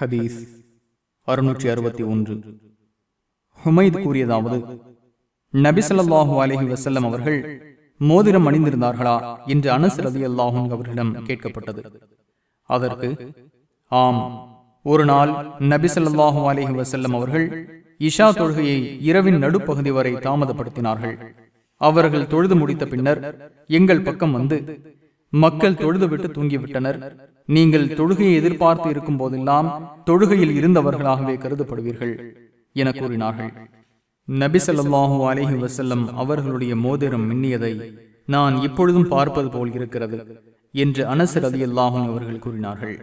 ஹதீஸ் அறுநூற்றி அறுபத்தி ஒன்று. ஹுமைத் கூறியதாவது நபிசல்லாஹு அலஹி வசல்லம் அவர்கள் மோதிரம் அணிந்திருந்தார்களா? என்று அனஸ் ரதி அல்லாஹும் அவர்களிடம் கேட்கப்பட்டது. அதற்கு ஆம் ஒரு நாள் நபிசல்லாஹு அலஹி வசல்லம் அவர்கள் இஷா தொழுகையை இரவின் நடுப்பகுதி வரை தாமதப்படுத்தினார்கள். அவர்கள் தொழுது முடித்த பின்னர் எங்கள் பக்கம் வந்து மக்கள் தொழுதுவிட்டு தூங்கிவிட்டனர். நீங்கள் தொழுகையை எதிர்பார்த்து இருக்கும் போதெல்லாம் தொழுகையில் இருந்தவர்களாகவே கருதப்படுவீர்கள் என கூறினார்கள். நபிசல்லாஹூ அலஹி வசல்லம் அவர்களுடைய மோதிரம் மின்னியதை நான் இப்பொழுதும் பார்ப்பது போல் இருக்கிறது என்று அனசர் ரலியல்லாஹு அவர்கள் கூறினார்கள்.